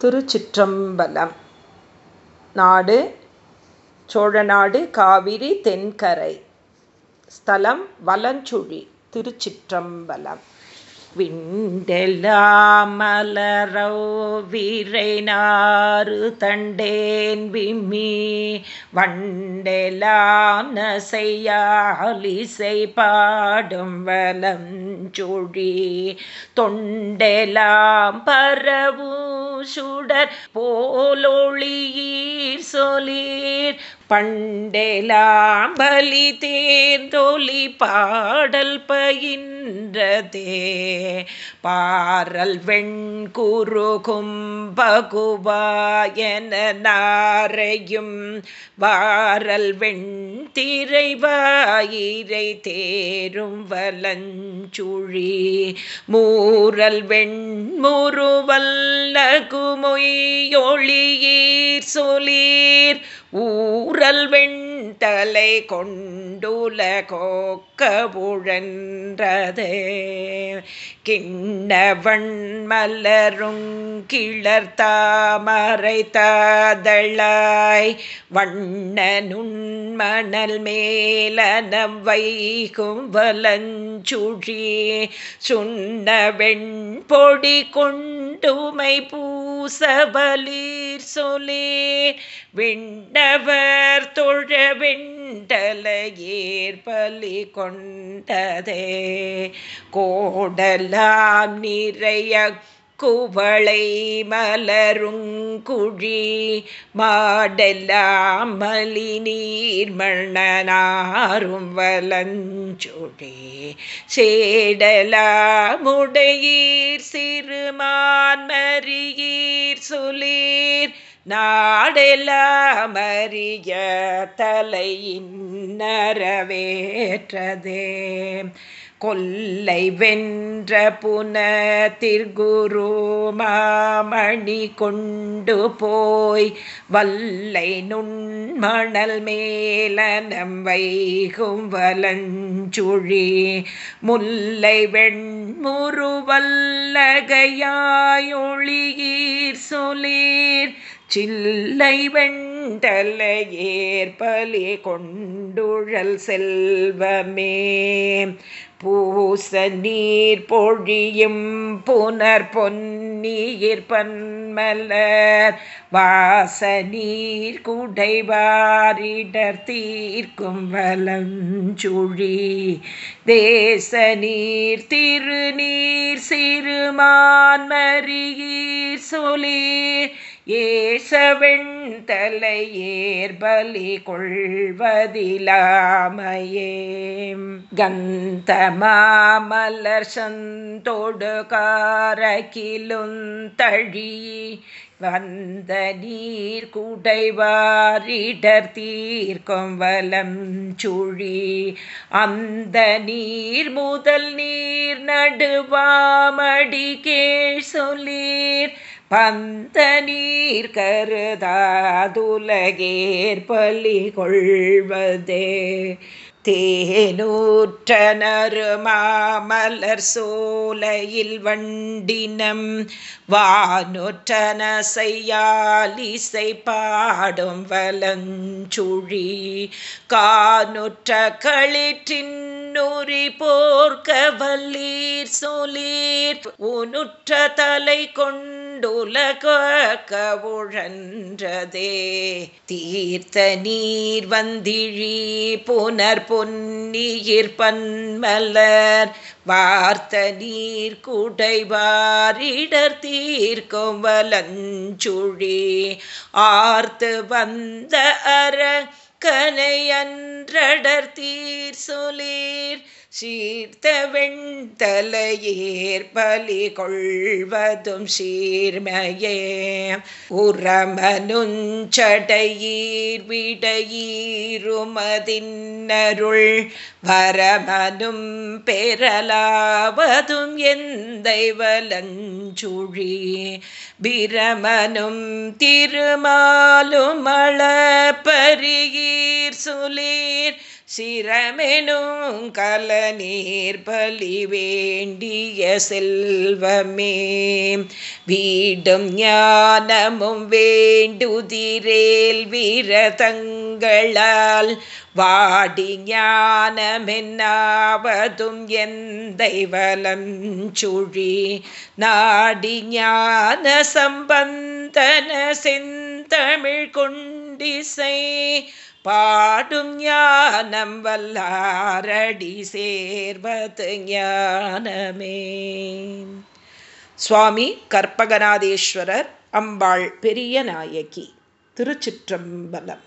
திருச்சிற்றம்பலம். நாடு சோழநாடு காவிரி தென்கரை. ஸ்தலம் வலஞ்சுழி திருச்சிற்றம்பலம். விண்டெல்லாமலரோ வீரை நாறு தண்டேன் விம்மி. வண்டெலாம் நசையாலிசை பாடும் வலம் தொண்டெலாம் பரவும் சுடர் போலொளியீர் சொலீர் பண்டெலாம் பலி தேர்ந்தொலி பாடல் பயின் நின்றதே. பாரல் வெண்குருகும் பகுவாயன நாரையும் வாரல் வெண்திரைவாயிரை தேரும் வலஞ்சுழி. மூரல் வெண்முருவல்லகுமொய்யொளியீர் சொலீர் ஊரல் வெண்தலை கொண்டுல கோக்க புழன்றதே. கிண்ணவன் மலருங் கிளர் தாமரை தாதளாய் வண்ண நுண்மணல் மேலனம் வைகும் வலஞ்சுழி. சுண்ண வெண்பொடி கொண்டு கொண்டுமை பூசபலீர் சொலே விண்டவர் தொழ வெண்டலையேற்பலி கொண்டதே. கோடலாம் நிறைய குவளை மலருங்குழி மாடெல்லாம் மலி நீர் மண்ணனாரும் வலஞ்சுழி சேடலாமுடையீர் சிறுமான் மரியீர் சுலீர் நாடெல்லாம் அறிய தலையின் நரவேற்றதே. கொல்லை வென்ற புன திர்குரு மாமணி கொண்டு போய் வல்லை நுண்மணல் மேலனம் வைகும் வலஞ்சுழி முல்லை வெண்முருவல்லகையாயொழியீர் சொலீர் சில்லை வெண் வெண்டலையேர் பலி கொண்டுழல் செல்வமே. பூச நீர் பொழியும் புனர் பொன்னீர் பன்மலர். வாச நீர் குடைவாரிடர் தீர்க்கும் வலஞ்சுழி. தேச நீர் திருநீர் சிறுமான் மறியீர் சொலீர் ஏசவெண்தலையேர்பலி கொள்வதிலாமையே. கந்த மாமலர் சந்தோடு காரகிலுந்தழி வந்த நீர் குடைவாரிடர் தீர்க்கும் வலம் சுழி அந்த நீர் முதல் நீர் நடுவாமடிகே கேள் சொல்லீர் பந்த நீர் கருதாதுலகேர் கொள்வதே. தேனூற்றனரு மாமலர் சோலையில் வண்டினம் வானுற்றன செய்யாலிசை பாடும் வலஞ்சுழி கானுற்ற களிற்றின் நுரி போர்க்க வல்லீர் சொலீர் உனுற்ற தலை கொண்டுலக கவுழன்றதே தீர்த்த நீர் வந்திழி புனர் பொன்னியிர் பன்மலர் வார்த்த நீர் குடைவாரிடர் தீர்க்கும் வலஞ்சுழி ஆர்த்து வந்த அற கனையன்றடர் தீர் சொலீர் சீர்த்த வெண்தலையேர் பலி கொள்வதும் சீர்மையே உரமனுஞ்சடையீர் விடையீருமதின்னருள் வரமனும் பெறலாவதும் எந்தை வலஞ்சுழி பிரமனும் திருமாலும் அளப்பரியீர் சுளீர் சிரமெனும் கல நீர் பலி வேண்டிய செல்வமே. வீடும் ஞானமும் வேண்டுதிரேல் வீரதங்களால் வாடி ஞானமென்னாவதும் எந்தை வலம் சுழி நாடி ஞான சம்பந்தன செந்தமிழ் கொண்டிசை பாடும் ஞானம் வல்லாரடி சேர்வது ஞானமே. சுவாமி கற்பகநாதேஸ்வரர் அம்பாள் பெரிய நாயகி திருச்சிற்றம்பலம்.